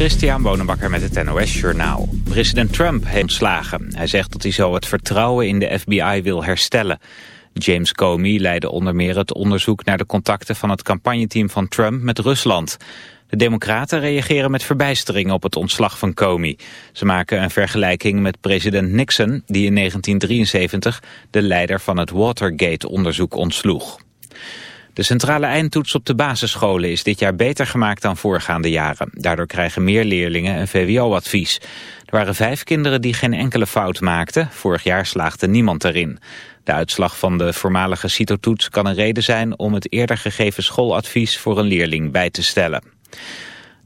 Christian Bonenbakker met het NOS Journaal. President Trump heeft ontslagen. Hij zegt dat hij zo het vertrouwen in de FBI wil herstellen. James Comey leidde onder meer het onderzoek naar de contacten van het campagneteam van Trump met Rusland. De democraten reageren met verbijstering op het ontslag van Comey. Ze maken een vergelijking met president Nixon, die in 1973 de leider van het Watergate-onderzoek ontsloeg. De centrale eindtoets op de basisscholen is dit jaar beter gemaakt dan voorgaande jaren. Daardoor krijgen meer leerlingen een VWO-advies. Er waren vijf kinderen die geen enkele fout maakten. Vorig jaar slaagde niemand erin. De uitslag van de voormalige CITO-toets kan een reden zijn om het eerder gegeven schooladvies voor een leerling bij te stellen.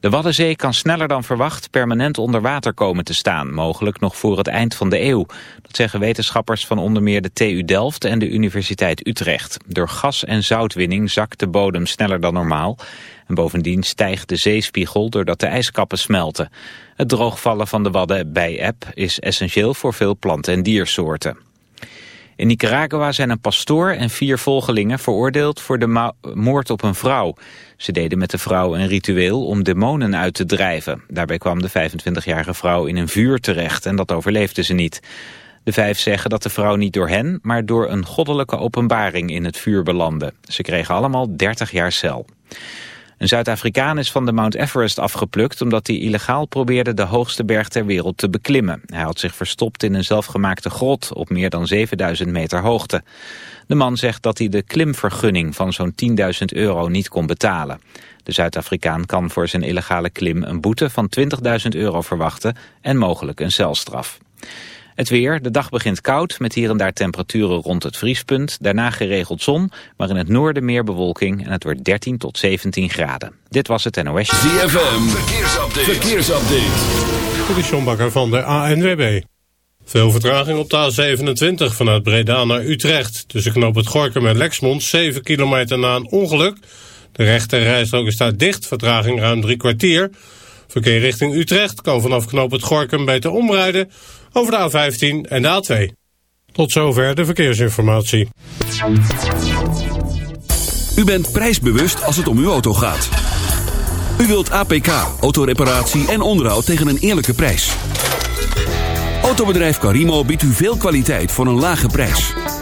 De Waddenzee kan sneller dan verwacht permanent onder water komen te staan, mogelijk nog voor het eind van de eeuw. Dat zeggen wetenschappers van onder meer de TU Delft en de Universiteit Utrecht. Door gas- en zoutwinning zakt de bodem sneller dan normaal. En bovendien stijgt de zeespiegel doordat de ijskappen smelten. Het droogvallen van de Wadden bij eb is essentieel voor veel planten- en diersoorten. In Nicaragua zijn een pastoor en vier volgelingen veroordeeld voor de moord op een vrouw. Ze deden met de vrouw een ritueel om demonen uit te drijven. Daarbij kwam de 25-jarige vrouw in een vuur terecht en dat overleefde ze niet. De vijf zeggen dat de vrouw niet door hen, maar door een goddelijke openbaring in het vuur belandde. Ze kregen allemaal 30 jaar cel. Een Zuid-Afrikaan is van de Mount Everest afgeplukt omdat hij illegaal probeerde de hoogste berg ter wereld te beklimmen. Hij had zich verstopt in een zelfgemaakte grot op meer dan 7000 meter hoogte. De man zegt dat hij de klimvergunning van zo'n 10.000 euro niet kon betalen. De Zuid-Afrikaan kan voor zijn illegale klim een boete van 20.000 euro verwachten en mogelijk een celstraf. Het weer, de dag begint koud met hier en daar temperaturen rond het vriespunt. Daarna geregeld zon, maar in het noorden meer bewolking en het wordt 13 tot 17 graden. Dit was het NOS. ZFM, verkeersupdate. verkeersupdate. De Sjombakker van de ANWB. Veel vertraging op de A27 vanuit Breda naar Utrecht. Tussen knoop het Gorkum en Lexmond, 7 kilometer na een ongeluk. De rechte rijstrook is daar dicht, vertraging ruim drie kwartier. Verkeer richting Utrecht kan vanaf knoop het Gorkum beter omrijden over de A15 en de A2. Tot zover de verkeersinformatie. U bent prijsbewust als het om uw auto gaat. U wilt APK, autoreparatie en onderhoud tegen een eerlijke prijs. Autobedrijf Carimo biedt u veel kwaliteit voor een lage prijs.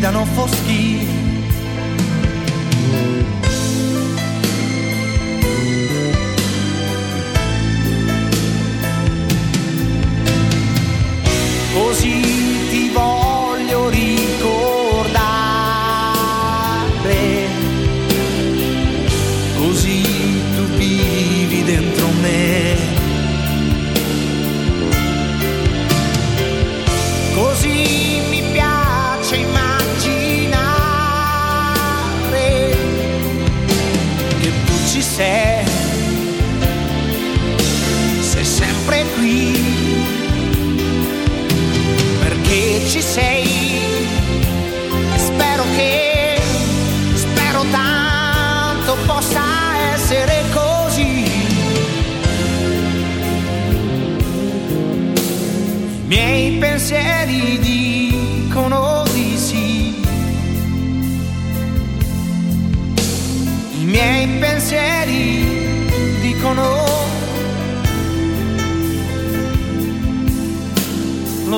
gridano foschi perché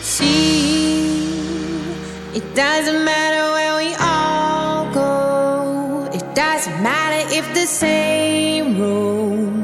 See, it doesn't matter where we all go. It doesn't matter if the same road.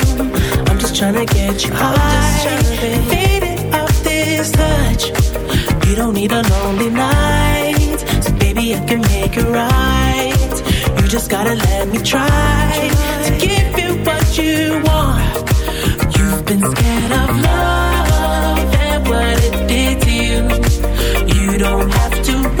trying to get you high. I'm fade it up this touch. You don't need a lonely night. So baby, I can make it right. You just gotta let me try to give you what you want. You've been scared of love and what it did to you. You don't have to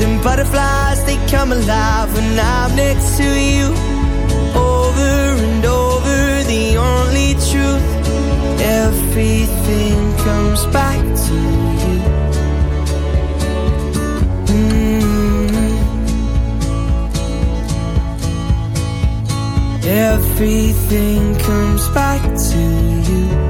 Them butterflies, they come alive when I'm next to you. Over and over, the only truth. Everything comes back to you. Mm. Everything comes back to you.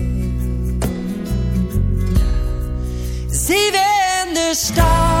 Even the stars,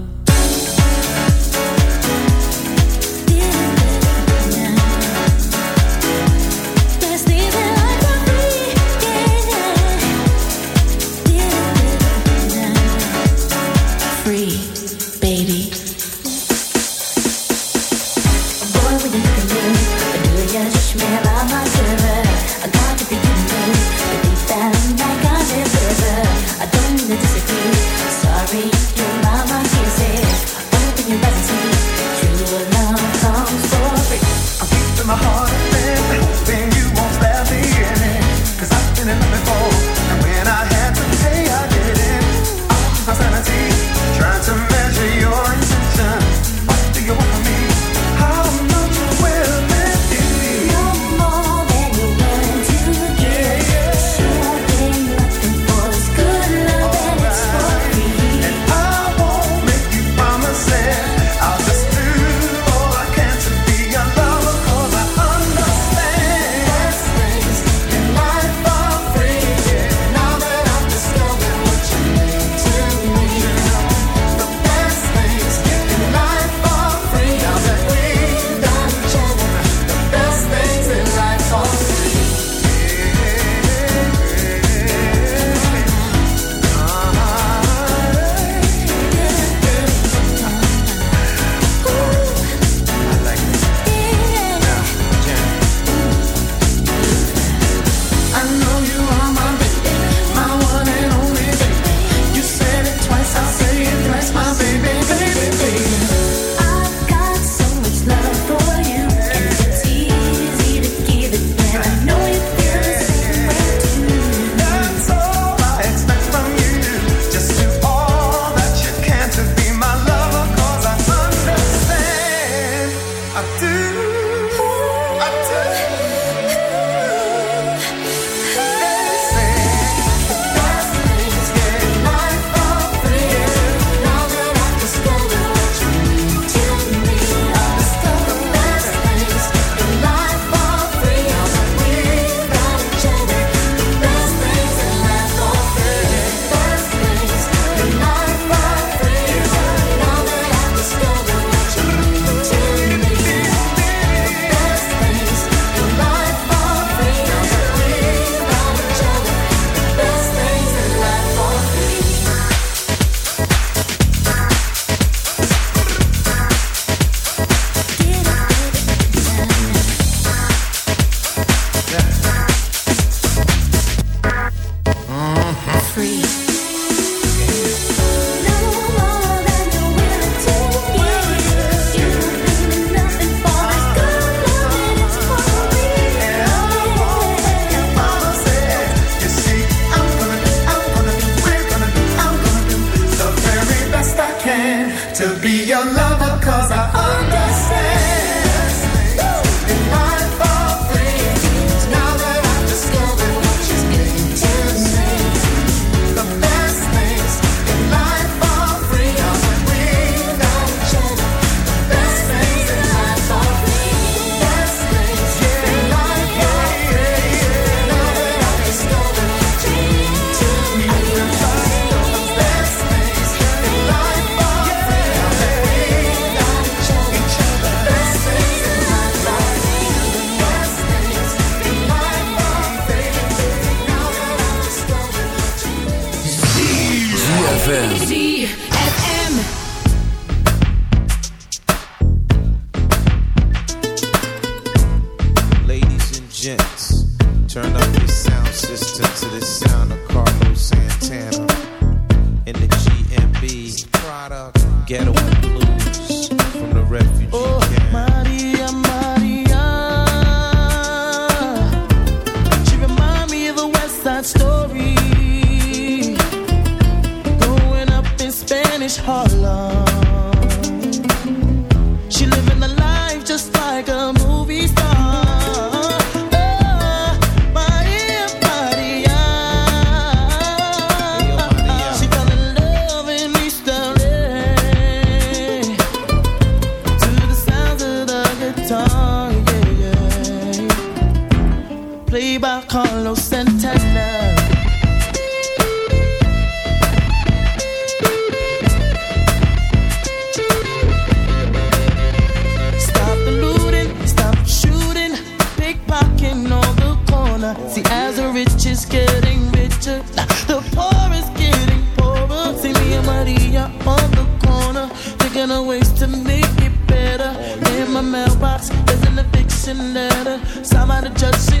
An eviction letter. Signed by